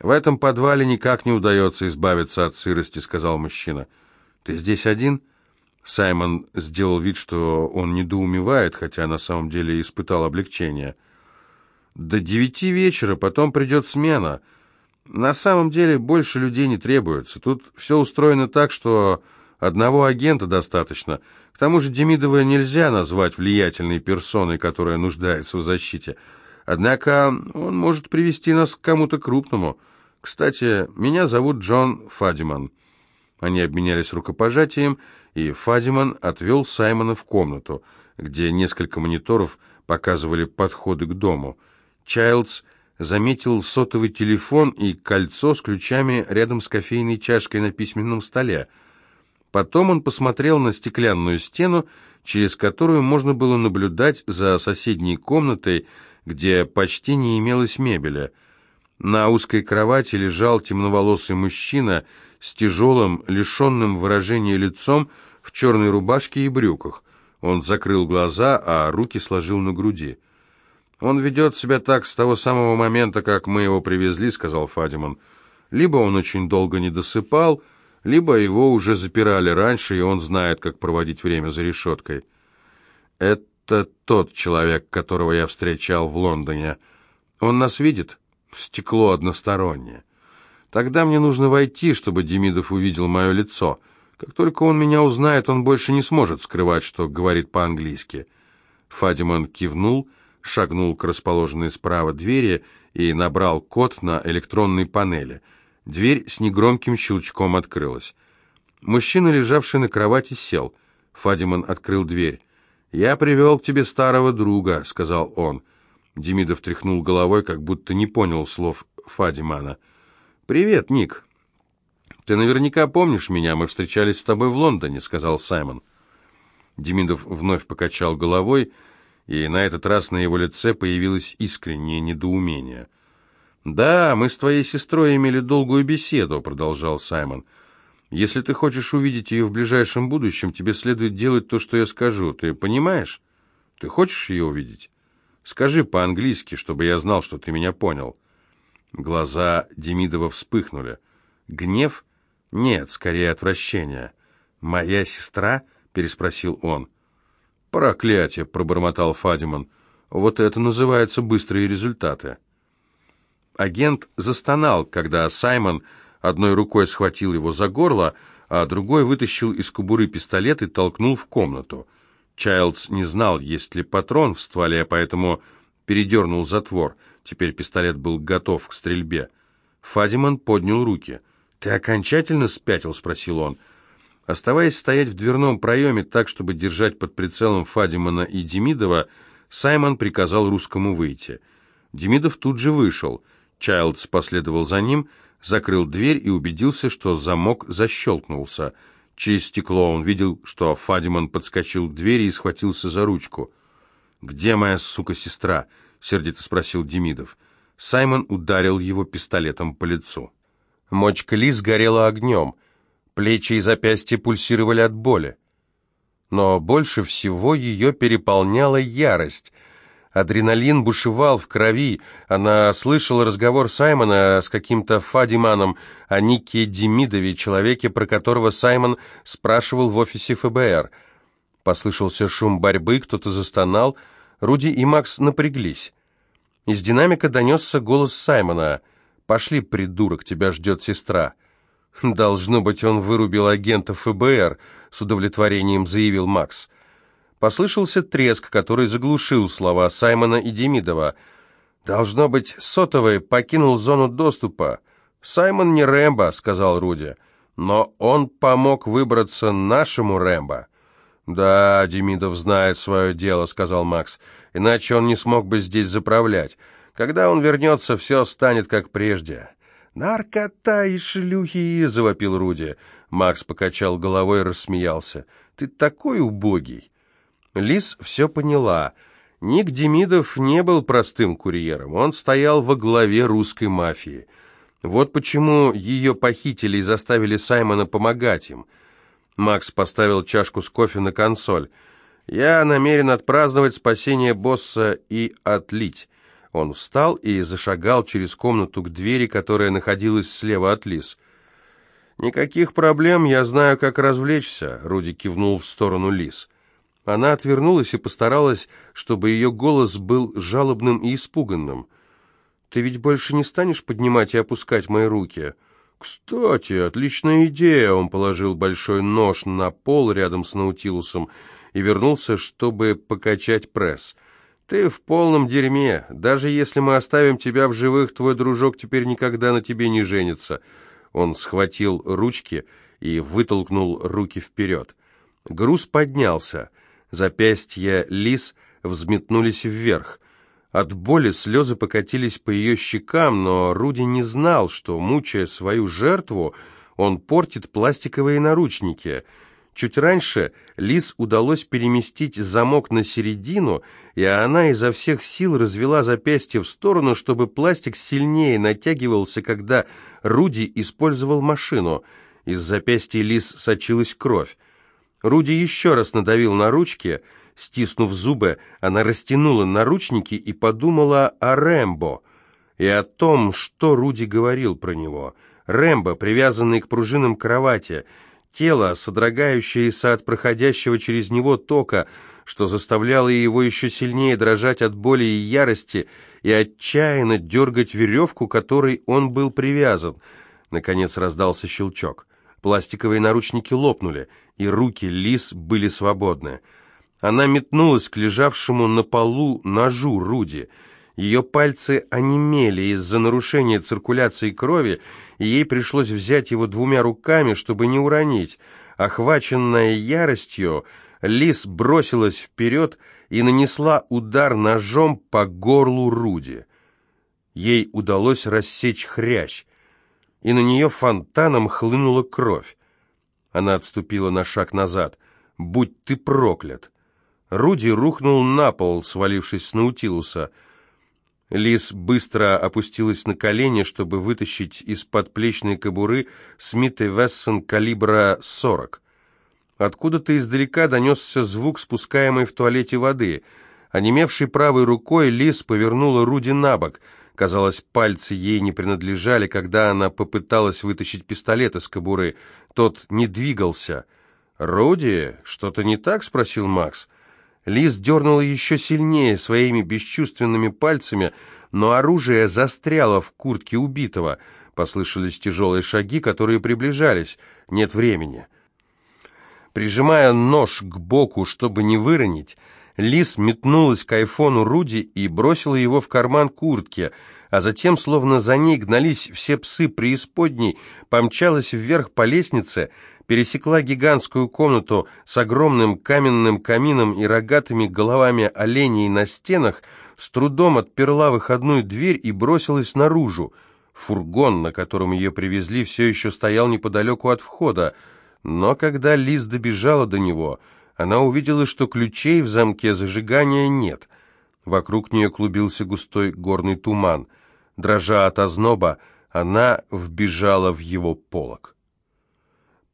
«В этом подвале никак не удается избавиться от сырости», — сказал мужчина. «Ты здесь один?» Саймон сделал вид, что он недоумевает, хотя на самом деле испытал облегчение. «До девяти вечера, потом придет смена. На самом деле больше людей не требуется. Тут все устроено так, что одного агента достаточно. К тому же Демидова нельзя назвать влиятельной персоной, которая нуждается в защите. Однако он может привести нас к кому-то крупному. Кстати, меня зовут Джон Фадиман». Они обменялись рукопожатием, и Фадиман отвел Саймона в комнату, где несколько мониторов показывали подходы к дому. Чайлдс заметил сотовый телефон и кольцо с ключами рядом с кофейной чашкой на письменном столе. Потом он посмотрел на стеклянную стену, через которую можно было наблюдать за соседней комнатой, где почти не имелось мебели. На узкой кровати лежал темноволосый мужчина с тяжелым, лишенным выражения лицом, в черной рубашке и брюках. Он закрыл глаза, а руки сложил на груди. «Он ведет себя так с того самого момента, как мы его привезли», — сказал Фадиман. «Либо он очень долго не досыпал, либо его уже запирали раньше, и он знает, как проводить время за решеткой». «Это тот человек, которого я встречал в Лондоне. Он нас видит? Стекло одностороннее». Тогда мне нужно войти, чтобы Демидов увидел мое лицо. Как только он меня узнает, он больше не сможет скрывать, что говорит по-английски». Фадиман кивнул, шагнул к расположенной справа двери и набрал код на электронной панели. Дверь с негромким щелчком открылась. Мужчина, лежавший на кровати, сел. Фадиман открыл дверь. «Я привел к тебе старого друга», — сказал он. Демидов тряхнул головой, как будто не понял слов Фадимана. «Привет, Ник. Ты наверняка помнишь меня, мы встречались с тобой в Лондоне», — сказал Саймон. Демидов вновь покачал головой, и на этот раз на его лице появилось искреннее недоумение. «Да, мы с твоей сестрой имели долгую беседу», — продолжал Саймон. «Если ты хочешь увидеть ее в ближайшем будущем, тебе следует делать то, что я скажу. Ты понимаешь? Ты хочешь ее увидеть? Скажи по-английски, чтобы я знал, что ты меня понял». Глаза Демидова вспыхнули. Гнев? Нет, скорее отвращение. «Моя сестра?» — переспросил он. «Проклятие!» — пробормотал Фадиман. «Вот это называется быстрые результаты». Агент застонал, когда Саймон одной рукой схватил его за горло, а другой вытащил из кобуры пистолет и толкнул в комнату. Чайлдс не знал, есть ли патрон в стволе, поэтому передернул затвор — Теперь пистолет был готов к стрельбе. Фадиман поднял руки. «Ты окончательно спятил?» — спросил он. Оставаясь стоять в дверном проеме так, чтобы держать под прицелом Фадимана и Демидова, Саймон приказал русскому выйти. Демидов тут же вышел. Чайлдс последовал за ним, закрыл дверь и убедился, что замок защелкнулся. Через стекло он видел, что Фадиман подскочил к двери и схватился за ручку. «Где моя сука-сестра?» сердито спросил Демидов. Саймон ударил его пистолетом по лицу. Мочка Лиз горела огнем, плечи и запястья пульсировали от боли. Но больше всего ее переполняла ярость. Адреналин бушевал в крови. Она слышала разговор Саймона с каким-то Фадиманом о Нике Демидове, человеке, про которого Саймон спрашивал в офисе ФБР. Послышался шум борьбы, кто-то застонал — Руди и Макс напряглись. Из динамика донесся голос Саймона. «Пошли, придурок, тебя ждет сестра». «Должно быть, он вырубил агента ФБР», — с удовлетворением заявил Макс. Послышался треск, который заглушил слова Саймона и Демидова. «Должно быть, сотовый покинул зону доступа». «Саймон не Рэмбо», — сказал Руди, — «но он помог выбраться нашему Рэмбо». «Да, Демидов знает свое дело», — сказал Макс, — «иначе он не смог бы здесь заправлять. Когда он вернется, все станет как прежде». «Наркота и шлюхи!» — завопил Руди. Макс покачал головой и рассмеялся. «Ты такой убогий!» Лис все поняла. Ник Демидов не был простым курьером. Он стоял во главе русской мафии. Вот почему ее похитили и заставили Саймона помогать им — Макс поставил чашку с кофе на консоль. «Я намерен отпраздновать спасение босса и отлить. Он встал и зашагал через комнату к двери, которая находилась слева от Лис. «Никаких проблем, я знаю, как развлечься», — Руди кивнул в сторону Лис. Она отвернулась и постаралась, чтобы ее голос был жалобным и испуганным. «Ты ведь больше не станешь поднимать и опускать мои руки?» «Кстати, отличная идея!» Он положил большой нож на пол рядом с Наутилусом и вернулся, чтобы покачать пресс. «Ты в полном дерьме. Даже если мы оставим тебя в живых, твой дружок теперь никогда на тебе не женится». Он схватил ручки и вытолкнул руки вперед. Груз поднялся. Запястья лис взметнулись вверх. От боли слезы покатились по ее щекам, но Руди не знал, что, мучая свою жертву, он портит пластиковые наручники. Чуть раньше Лис удалось переместить замок на середину, и она изо всех сил развела запястье в сторону, чтобы пластик сильнее натягивался, когда Руди использовал машину. Из запястья Лис сочилась кровь. Руди еще раз надавил на ручки — Стиснув зубы, она растянула наручники и подумала о Рэмбо и о том, что Руди говорил про него. Рэмбо, привязанный к пружинам кровати, тело, содрогающееся от проходящего через него тока, что заставляло его еще сильнее дрожать от боли и ярости и отчаянно дергать веревку, которой он был привязан. Наконец раздался щелчок. Пластиковые наручники лопнули, и руки Лис были свободны. Она метнулась к лежавшему на полу ножу Руди. Ее пальцы онемели из-за нарушения циркуляции крови, и ей пришлось взять его двумя руками, чтобы не уронить. Охваченная яростью, Лис бросилась вперед и нанесла удар ножом по горлу Руди. Ей удалось рассечь хрящ, и на нее фонтаном хлынула кровь. Она отступила на шаг назад. «Будь ты проклят!» Руди рухнул на пол, свалившись с Наутилуса. Лис быстро опустилась на колени, чтобы вытащить из подплечной кобуры Смит и Вессон калибра 40. Откуда-то издалека донесся звук спускаемой в туалете воды. Онемевшей правой рукой Лис повернула Руди на бок. Казалось, пальцы ей не принадлежали, когда она попыталась вытащить пистолет из кобуры. Тот не двигался. «Руди, что-то не так?» — спросил Макс. Лиз дернула еще сильнее своими бесчувственными пальцами, но оружие застряло в куртке убитого. Послышались тяжелые шаги, которые приближались. Нет времени. Прижимая нож к боку, чтобы не выронить, Лиз метнулась к айфону Руди и бросила его в карман куртки, а затем, словно за ней гнались все псы преисподней, помчалась вверх по лестнице, пересекла гигантскую комнату с огромным каменным камином и рогатыми головами оленей на стенах, с трудом отперла выходную дверь и бросилась наружу. Фургон, на котором ее привезли, все еще стоял неподалеку от входа, но когда Лиз добежала до него, она увидела, что ключей в замке зажигания нет. Вокруг нее клубился густой горный туман. Дрожа от озноба, она вбежала в его полог.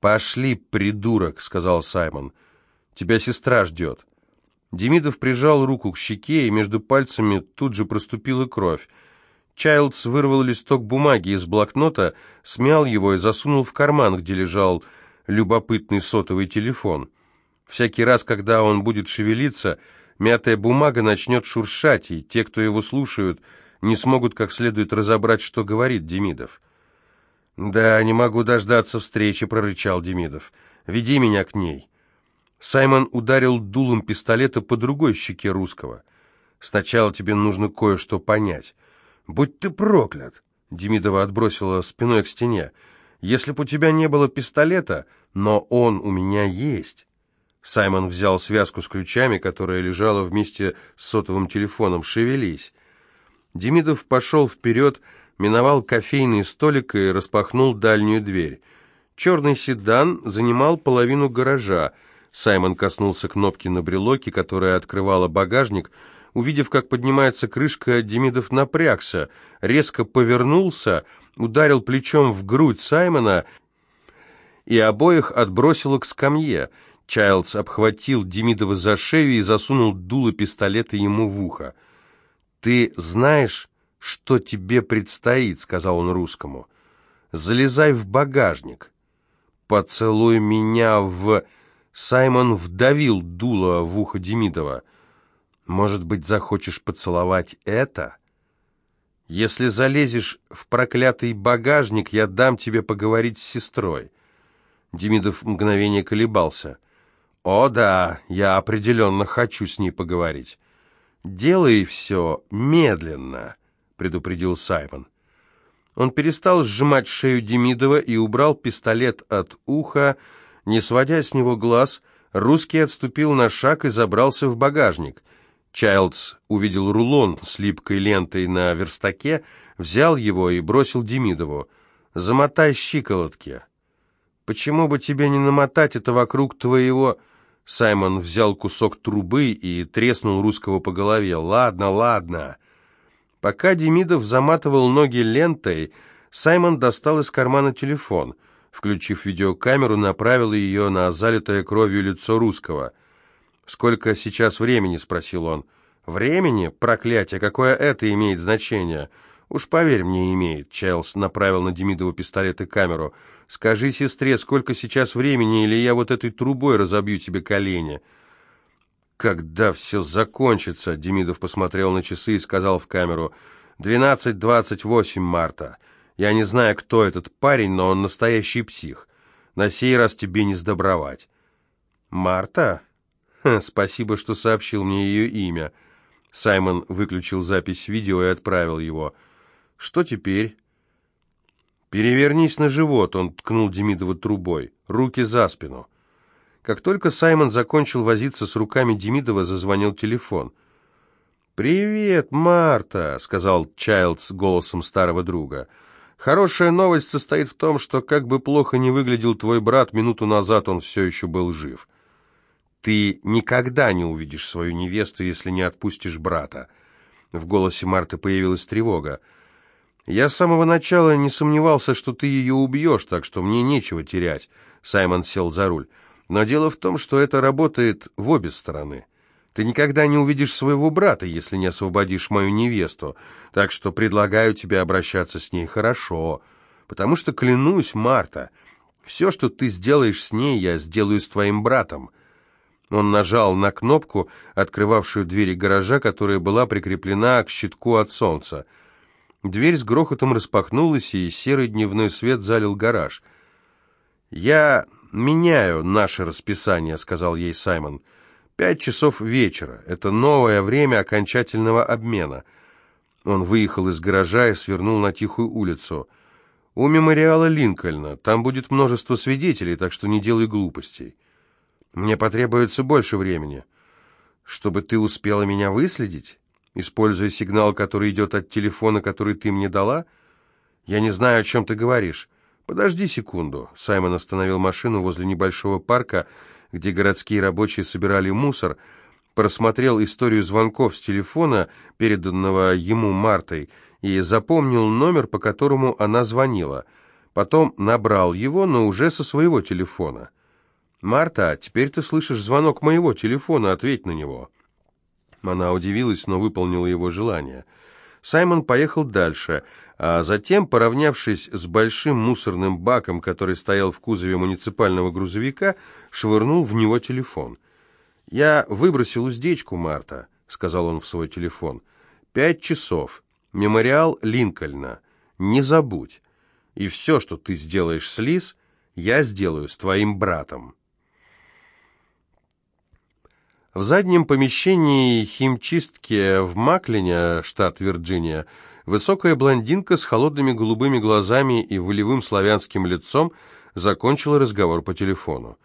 «Пошли, придурок», — сказал Саймон. «Тебя сестра ждет». Демидов прижал руку к щеке, и между пальцами тут же проступила кровь. Чайлдс вырвал листок бумаги из блокнота, смял его и засунул в карман, где лежал любопытный сотовый телефон. Всякий раз, когда он будет шевелиться, мятая бумага начнет шуршать, и те, кто его слушают, не смогут как следует разобрать, что говорит Демидов. «Да, не могу дождаться встречи», — прорычал Демидов. «Веди меня к ней». Саймон ударил дулом пистолета по другой щеке русского. «Сначала тебе нужно кое-что понять». «Будь ты проклят!» — Демидова отбросила спиной к стене. «Если бы у тебя не было пистолета, но он у меня есть». Саймон взял связку с ключами, которая лежала вместе с сотовым телефоном. «Шевелись». Демидов пошел вперед, — миновал кофейный столик и распахнул дальнюю дверь. Черный седан занимал половину гаража. Саймон коснулся кнопки на брелоке, которая открывала багажник. Увидев, как поднимается крышка, Демидов напрягся, резко повернулся, ударил плечом в грудь Саймона и обоих отбросило к скамье. Чайлдс обхватил Демидова за шею и засунул дуло пистолета ему в ухо. «Ты знаешь, что тебе предстоит?» — сказал он русскому. «Залезай в багажник. Поцелуй меня в...» Саймон вдавил дуло в ухо Демидова. «Может быть, захочешь поцеловать это?» «Если залезешь в проклятый багажник, я дам тебе поговорить с сестрой». Демидов мгновение колебался. «О да, я определенно хочу с ней поговорить». «Делай все медленно», — предупредил Саймон. Он перестал сжимать шею Демидова и убрал пистолет от уха, не сводя с него глаз, русский отступил на шаг и забрался в багажник. Чайлдс увидел рулон с липкой лентой на верстаке, взял его и бросил Демидову. «Замотай щиколотки». «Почему бы тебе не намотать это вокруг твоего...» Саймон взял кусок трубы и треснул русского по голове. «Ладно, ладно». Пока Демидов заматывал ноги лентой, Саймон достал из кармана телефон. Включив видеокамеру, направил ее на залитое кровью лицо русского. «Сколько сейчас времени?» — спросил он. «Времени? Проклятие! Какое это имеет значение?» «Уж поверь мне, имеет», — Чайлз направил на Демидова пистолет и камеру. «Скажи сестре, сколько сейчас времени, или я вот этой трубой разобью тебе колени». «Когда все закончится?» — Демидов посмотрел на часы и сказал в камеру. «Двенадцать двадцать восемь марта. Я не знаю, кто этот парень, но он настоящий псих. На сей раз тебе не сдобровать». «Марта?» Ха, «Спасибо, что сообщил мне ее имя». Саймон выключил запись видео и отправил его. Что теперь? Перевернись на живот, он ткнул Демидова трубой. Руки за спину. Как только Саймон закончил возиться с руками Демидова, зазвонил телефон. «Привет, Марта», — сказал Чайлдс голосом старого друга. «Хорошая новость состоит в том, что, как бы плохо ни выглядел твой брат, минуту назад он все еще был жив. Ты никогда не увидишь свою невесту, если не отпустишь брата». В голосе Марты появилась тревога. «Я с самого начала не сомневался, что ты ее убьешь, так что мне нечего терять», — Саймон сел за руль. «Но дело в том, что это работает в обе стороны. Ты никогда не увидишь своего брата, если не освободишь мою невесту, так что предлагаю тебе обращаться с ней хорошо, потому что, клянусь, Марта, все, что ты сделаешь с ней, я сделаю с твоим братом». Он нажал на кнопку, открывавшую двери гаража, которая была прикреплена к щитку от солнца. Дверь с грохотом распахнулась, и серый дневной свет залил гараж. «Я меняю наше расписание», — сказал ей Саймон. «Пять часов вечера. Это новое время окончательного обмена». Он выехал из гаража и свернул на тихую улицу. «У мемориала Линкольна. Там будет множество свидетелей, так что не делай глупостей. Мне потребуется больше времени. Чтобы ты успела меня выследить?» Используя сигнал, который идет от телефона, который ты мне дала? Я не знаю, о чем ты говоришь. Подожди секунду. Саймон остановил машину возле небольшого парка, где городские рабочие собирали мусор, просмотрел историю звонков с телефона, переданного ему Мартой, и запомнил номер, по которому она звонила. Потом набрал его, но уже со своего телефона. «Марта, теперь ты слышишь звонок моего телефона, ответь на него». Она удивилась, но выполнила его желание. Саймон поехал дальше, а затем, поравнявшись с большим мусорным баком, который стоял в кузове муниципального грузовика, швырнул в него телефон. «Я выбросил уздечку, Марта», — сказал он в свой телефон. «Пять часов. Мемориал Линкольна. Не забудь. И все, что ты сделаешь с Лиз, я сделаю с твоим братом». В заднем помещении химчистки в Маклине, штат Вирджиния, высокая блондинка с холодными голубыми глазами и волевым славянским лицом закончила разговор по телефону.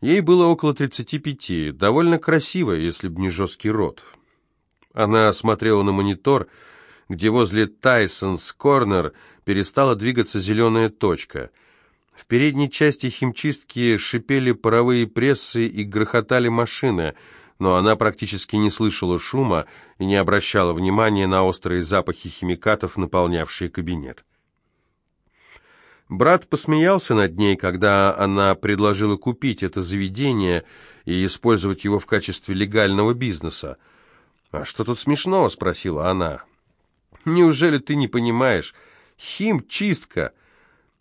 Ей было около 35, довольно красиво, если б не жесткий рот. Она смотрела на монитор, где возле Тайсонс Корнер перестала двигаться зеленая точка. В передней части химчистки шипели паровые прессы и грохотали машины – но она практически не слышала шума и не обращала внимания на острые запахи химикатов, наполнявшие кабинет. Брат посмеялся над ней, когда она предложила купить это заведение и использовать его в качестве легального бизнеса. «А что тут смешного?» — спросила она. «Неужели ты не понимаешь? Химчистка.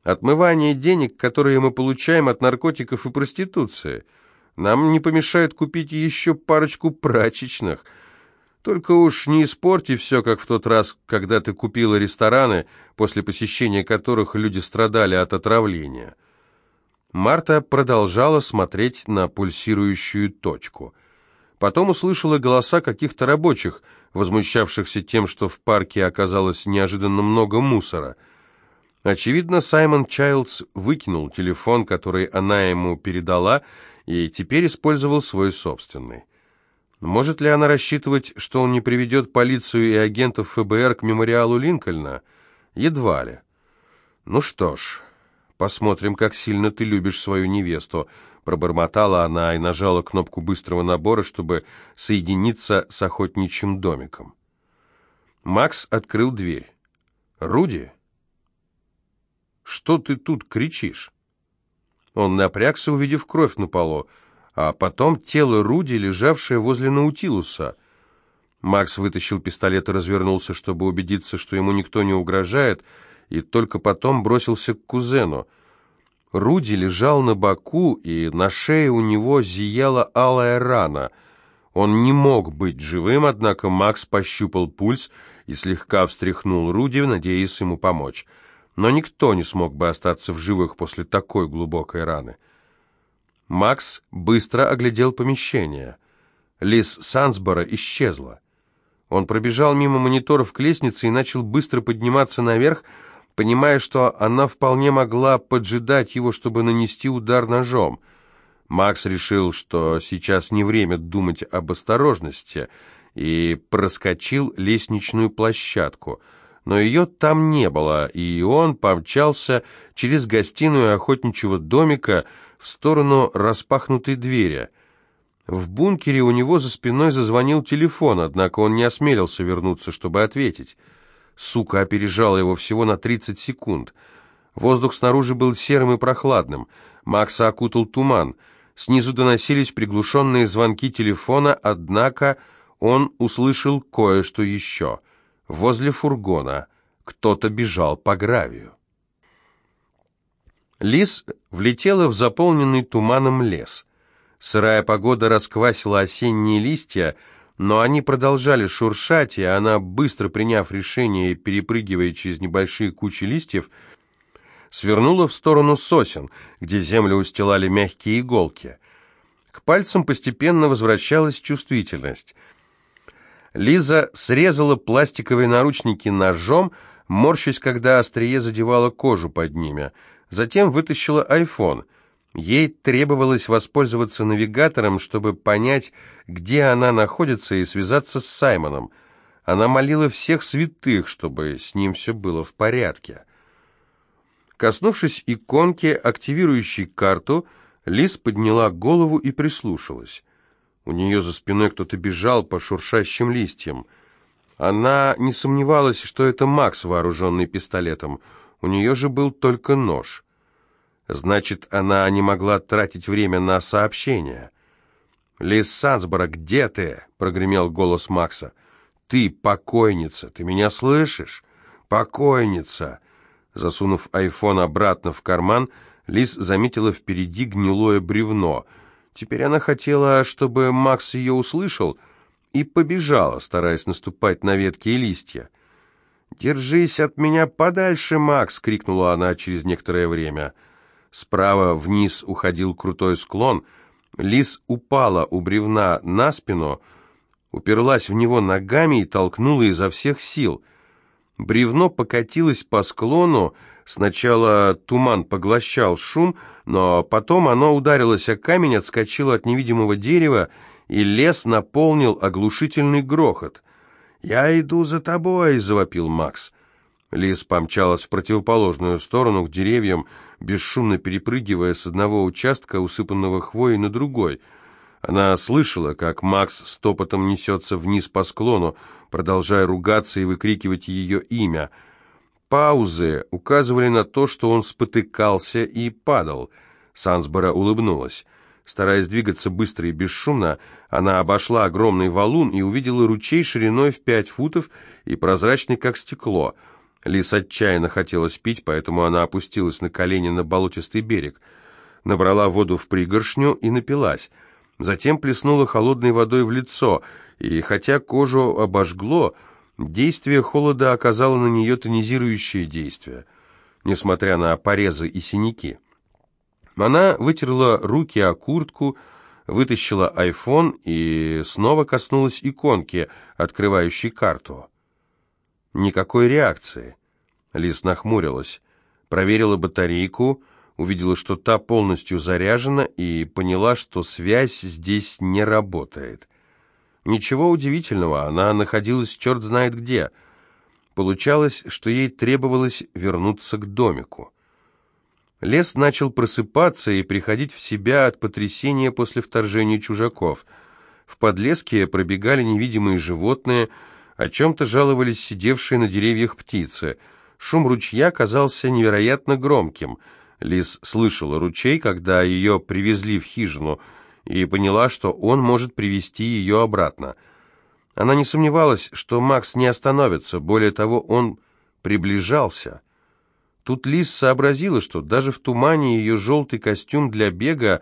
Отмывание денег, которые мы получаем от наркотиков и проституции. Нам не помешает купить еще парочку прачечных. Только уж не испорти все, как в тот раз, когда ты купила рестораны, после посещения которых люди страдали от отравления». Марта продолжала смотреть на пульсирующую точку. Потом услышала голоса каких-то рабочих, возмущавшихся тем, что в парке оказалось неожиданно много мусора. Очевидно, Саймон Чайлдс выкинул телефон, который она ему передала, и теперь использовал свой собственный. Может ли она рассчитывать, что он не приведет полицию и агентов ФБР к мемориалу Линкольна? Едва ли. Ну что ж, «Посмотрим, как сильно ты любишь свою невесту», — пробормотала она и нажала кнопку быстрого набора, чтобы соединиться с охотничьим домиком. Макс открыл дверь. «Руди? Что ты тут кричишь?» Он напрягся, увидев кровь на полу, а потом тело Руди, лежавшее возле Наутилуса. Макс вытащил пистолет и развернулся, чтобы убедиться, что ему никто не угрожает, — и только потом бросился к кузену. Руди лежал на боку, и на шее у него зияла алая рана. Он не мог быть живым, однако Макс пощупал пульс и слегка встряхнул Руди, надеясь ему помочь. Но никто не смог бы остаться в живых после такой глубокой раны. Макс быстро оглядел помещение. Лиз Сансбора исчезла. Он пробежал мимо мониторов к лестнице и начал быстро подниматься наверх, понимая, что она вполне могла поджидать его, чтобы нанести удар ножом. Макс решил, что сейчас не время думать об осторожности, и проскочил лестничную площадку. Но ее там не было, и он помчался через гостиную охотничьего домика в сторону распахнутой двери. В бункере у него за спиной зазвонил телефон, однако он не осмелился вернуться, чтобы ответить. Сука опережала его всего на 30 секунд. Воздух снаружи был серым и прохладным. Макса окутал туман. Снизу доносились приглушенные звонки телефона, однако он услышал кое-что еще. Возле фургона кто-то бежал по гравию. Лис влетела в заполненный туманом лес. Сырая погода расквасила осенние листья, но они продолжали шуршать, и она, быстро приняв решение, перепрыгивая через небольшие кучи листьев, свернула в сторону сосен, где землю устилали мягкие иголки. К пальцам постепенно возвращалась чувствительность. Лиза срезала пластиковые наручники ножом, морщась, когда острие задевало кожу под ними. Затем вытащила айфон — Ей требовалось воспользоваться навигатором, чтобы понять, где она находится, и связаться с Саймоном. Она молила всех святых, чтобы с ним все было в порядке. Коснувшись иконки, активирующей карту, Лиз подняла голову и прислушалась. У нее за спиной кто-то бежал по шуршащим листьям. Она не сомневалась, что это Макс, вооруженный пистолетом. У нее же был только нож. Значит, она не могла тратить время на сообщения. «Лиз Сансбора, где ты?» — прогремел голос Макса. «Ты покойница, ты меня слышишь? Покойница!» Засунув айфон обратно в карман, Лиз заметила впереди гнилое бревно. Теперь она хотела, чтобы Макс ее услышал, и побежала, стараясь наступать на ветки и листья. «Держись от меня подальше, Макс!» — крикнула она через некоторое время. Справа вниз уходил крутой склон. Лис упала у бревна на спину, уперлась в него ногами и толкнула изо всех сил. Бревно покатилось по склону, сначала туман поглощал шум, но потом оно ударилось о камень, отскочило от невидимого дерева, и лес наполнил оглушительный грохот. «Я иду за тобой!» — завопил Макс. Лис помчалась в противоположную сторону, к деревьям, бесшумно перепрыгивая с одного участка, усыпанного хвоей, на другой. Она слышала, как Макс стопотом несется вниз по склону, продолжая ругаться и выкрикивать ее имя. Паузы указывали на то, что он спотыкался и падал. Сансбора улыбнулась. Стараясь двигаться быстро и бесшумно, она обошла огромный валун и увидела ручей шириной в пять футов и прозрачный, как стекло. Лис отчаянно хотелось пить, поэтому она опустилась на колени на болотистый берег. Набрала воду в пригоршню и напилась. Затем плеснула холодной водой в лицо, и хотя кожу обожгло, действие холода оказало на нее тонизирующее действие, несмотря на порезы и синяки. Она вытерла руки о куртку, вытащила айфон и снова коснулась иконки, открывающей карту. Никакой реакции. Лис нахмурилась, проверила батарейку, увидела, что та полностью заряжена, и поняла, что связь здесь не работает. Ничего удивительного, она находилась черт знает где. Получалось, что ей требовалось вернуться к домику. Лес начал просыпаться и приходить в себя от потрясения после вторжения чужаков. В подлеске пробегали невидимые животные, о чем-то жаловались сидевшие на деревьях птицы. Шум ручья казался невероятно громким. Лис слышала ручей, когда ее привезли в хижину, и поняла, что он может привести ее обратно. Она не сомневалась, что Макс не остановится, более того, он приближался. Тут Лис сообразила, что даже в тумане ее желтый костюм для бега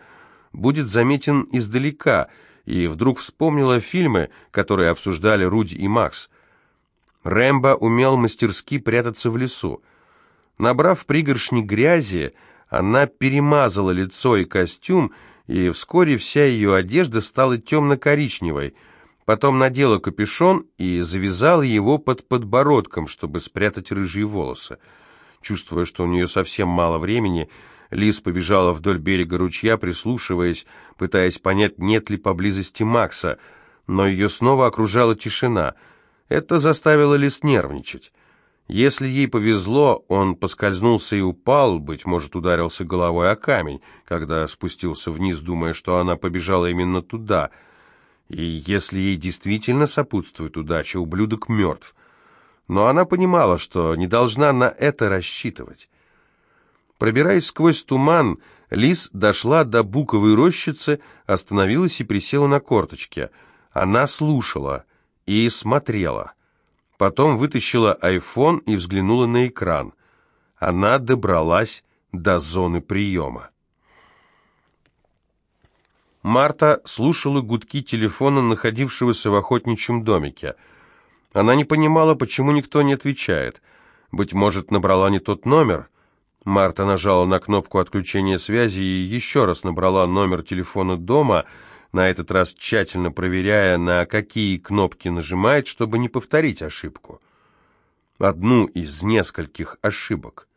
будет заметен издалека, и вдруг вспомнила фильмы, которые обсуждали Руди и Макс. Рэмбо умел мастерски прятаться в лесу. Набрав пригоршни грязи, она перемазала лицо и костюм, и вскоре вся ее одежда стала темно-коричневой. Потом надела капюшон и завязала его под подбородком, чтобы спрятать рыжие волосы. Чувствуя, что у нее совсем мало времени, Лиз побежала вдоль берега ручья, прислушиваясь, пытаясь понять, нет ли поблизости Макса, но ее снова окружала тишина. Это заставило Лиз нервничать. Если ей повезло, он поскользнулся и упал, быть может, ударился головой о камень, когда спустился вниз, думая, что она побежала именно туда. И если ей действительно сопутствует удача, ублюдок мертв но она понимала, что не должна на это рассчитывать. Пробираясь сквозь туман, Лис дошла до буковой рощицы, остановилась и присела на корточки. Она слушала и смотрела. Потом вытащила айфон и взглянула на экран. Она добралась до зоны приема. Марта слушала гудки телефона, находившегося в охотничьем домике – она не понимала, почему никто не отвечает. Быть может, набрала не тот номер? Марта нажала на кнопку отключения связи и еще раз набрала номер телефона дома, на этот раз тщательно проверяя, на какие кнопки нажимает, чтобы не повторить ошибку. Одну из нескольких ошибок.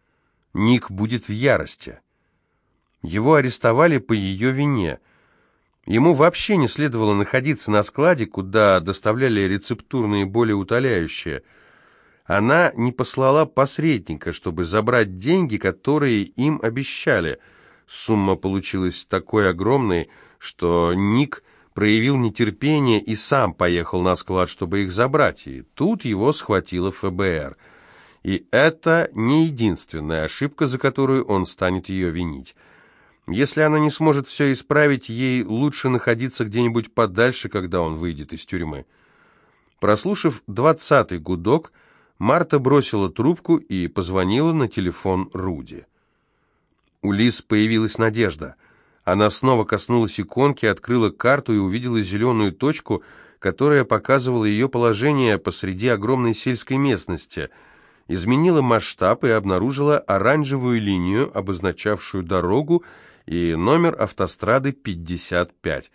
Ник будет в ярости. Его арестовали по ее вине – Ему вообще не следовало находиться на складе, куда доставляли рецептурные болеутоляющие. Она не послала посредника, чтобы забрать деньги, которые им обещали. Сумма получилась такой огромной, что Ник проявил нетерпение и сам поехал на склад, чтобы их забрать, и тут его схватило ФБР. И это не единственная ошибка, за которую он станет ее винить. Если она не сможет все исправить, ей лучше находиться где-нибудь подальше, когда он выйдет из тюрьмы. Прослушав двадцатый гудок, Марта бросила трубку и позвонила на телефон Руди. У Лиз появилась надежда. Она снова коснулась иконки, открыла карту и увидела зеленую точку, которая показывала ее положение посреди огромной сельской местности. Изменила масштаб и обнаружила оранжевую линию, обозначавшую дорогу, и номер автострады 55.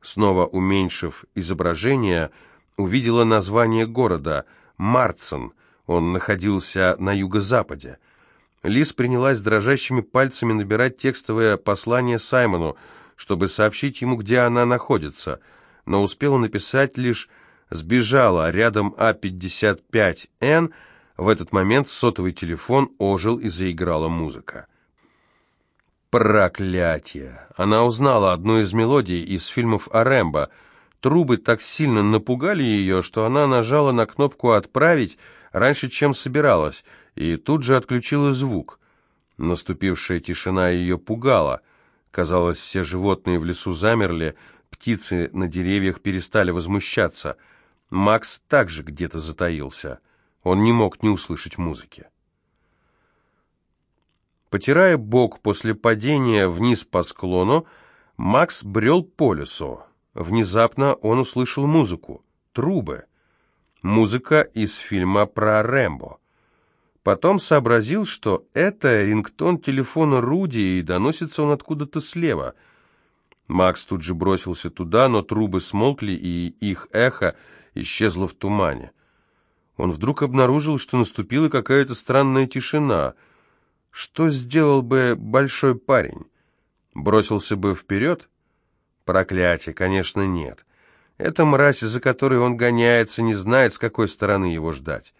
Снова уменьшив изображение, увидела название города – Марцен. Он находился на юго-западе. Лиз принялась дрожащими пальцами набирать текстовое послание Саймону, чтобы сообщить ему, где она находится, но успела написать лишь «сбежала рядом А-55Н», в этот момент сотовый телефон ожил и заиграла музыка. Проклятие! Она узнала одну из мелодий из фильмов о Рэмбо. Трубы так сильно напугали ее, что она нажала на кнопку «Отправить» раньше, чем собиралась, и тут же отключила звук. Наступившая тишина ее пугала. Казалось, все животные в лесу замерли, птицы на деревьях перестали возмущаться. Макс также где-то затаился. Он не мог не услышать музыки. Потирая бок после падения вниз по склону, Макс брел по лесу. Внезапно он услышал музыку. Трубы. Музыка из фильма про Рэмбо. Потом сообразил, что это рингтон телефона Руди, и доносится он откуда-то слева. Макс тут же бросился туда, но трубы смолкли, и их эхо исчезло в тумане. Он вдруг обнаружил, что наступила какая-то странная тишина. Что сделал бы большой парень? Бросился бы вперед? Проклятие, конечно, нет. Эта мразь, за которой он гоняется, не знает, с какой стороны его ждать.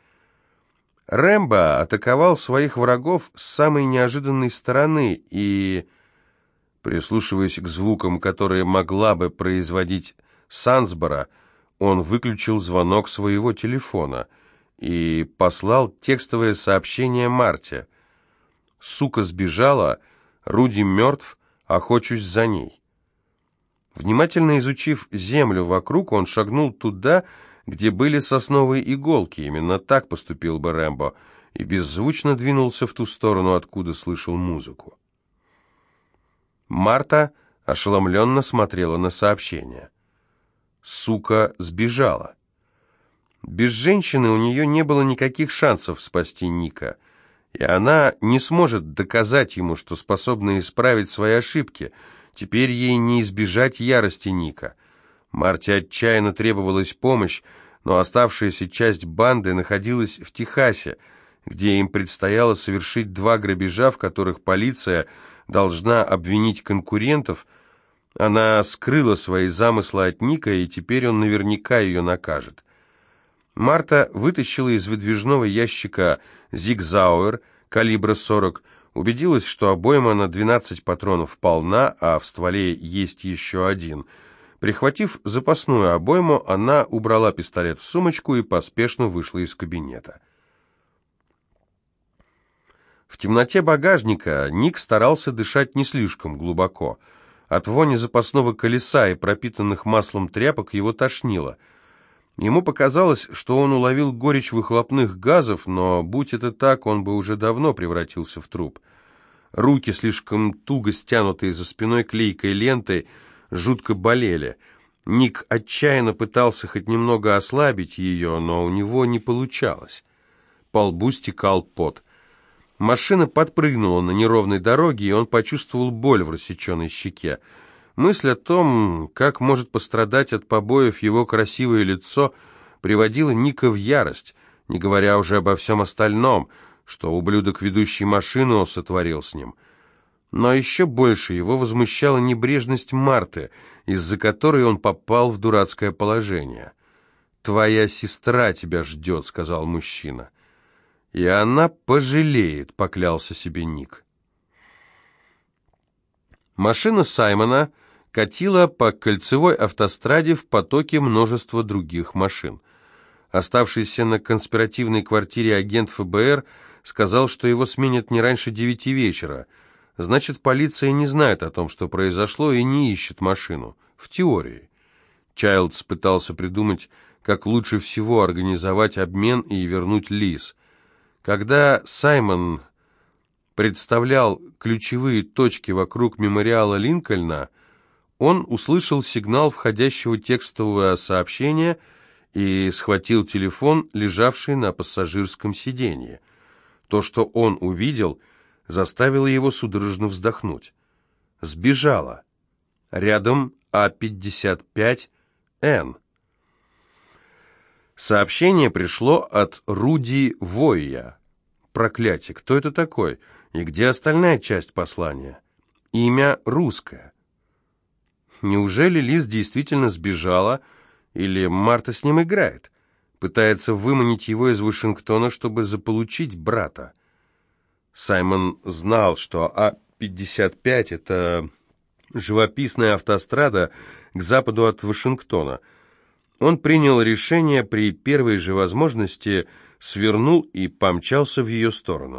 Рэмбо атаковал своих врагов с самой неожиданной стороны и, прислушиваясь к звукам, которые могла бы производить Сансбора, он выключил звонок своего телефона и послал текстовое сообщение Марте. «Сука сбежала, Руди мертв, охочусь за ней». Внимательно изучив землю вокруг, он шагнул туда, где были сосновые иголки. Именно так поступил бы Рэмбо, и беззвучно двинулся в ту сторону, откуда слышал музыку. Марта ошеломленно смотрела на сообщение. Сука сбежала. Без женщины у нее не было никаких шансов спасти Ника, и она не сможет доказать ему, что способна исправить свои ошибки. Теперь ей не избежать ярости Ника. Марте отчаянно требовалась помощь, но оставшаяся часть банды находилась в Техасе, где им предстояло совершить два грабежа, в которых полиция должна обвинить конкурентов. Она скрыла свои замыслы от Ника, и теперь он наверняка ее накажет. Марта вытащила из выдвижного ящика «Зигзауэр» калибра 40, убедилась, что обойма на 12 патронов полна, а в стволе есть еще один – Прихватив запасную обойму, она убрала пистолет в сумочку и поспешно вышла из кабинета. В темноте багажника Ник старался дышать не слишком глубоко. От вони запасного колеса и пропитанных маслом тряпок его тошнило. Ему показалось, что он уловил горечь выхлопных газов, но, будь это так, он бы уже давно превратился в труп. Руки, слишком туго стянутые за спиной клейкой лентой, жутко болели. Ник отчаянно пытался хоть немного ослабить ее, но у него не получалось. По лбу стекал пот. Машина подпрыгнула на неровной дороге, и он почувствовал боль в рассеченной щеке. Мысль о том, как может пострадать от побоев его красивое лицо, приводила Ника в ярость, не говоря уже обо всем остальном, что ублюдок, ведущий машину, сотворил с ним. Но еще больше его возмущала небрежность Марты, из-за которой он попал в дурацкое положение. «Твоя сестра тебя ждет», — сказал мужчина. «И она пожалеет», — поклялся себе Ник. Машина Саймона катила по кольцевой автостраде в потоке множества других машин. Оставшийся на конспиративной квартире агент ФБР сказал, что его сменят не раньше девяти вечера — Значит, полиция не знает о том, что произошло, и не ищет машину. В теории. Чайлдс пытался придумать, как лучше всего организовать обмен и вернуть Лиз. Когда Саймон представлял ключевые точки вокруг мемориала Линкольна, он услышал сигнал входящего текстового сообщения и схватил телефон, лежавший на пассажирском сиденье. То, что он увидел – заставило его судорожно вздохнуть. Сбежала. Рядом А-55Н. Сообщение пришло от Руди Войя. Проклятие, кто это такой? И где остальная часть послания? Имя русское. Неужели Лиз действительно сбежала, или Марта с ним играет? Пытается выманить его из Вашингтона, чтобы заполучить брата. Саймон знал, что А-55 – это живописная автострада к западу от Вашингтона. Он принял решение при первой же возможности, свернул и помчался в ее сторону.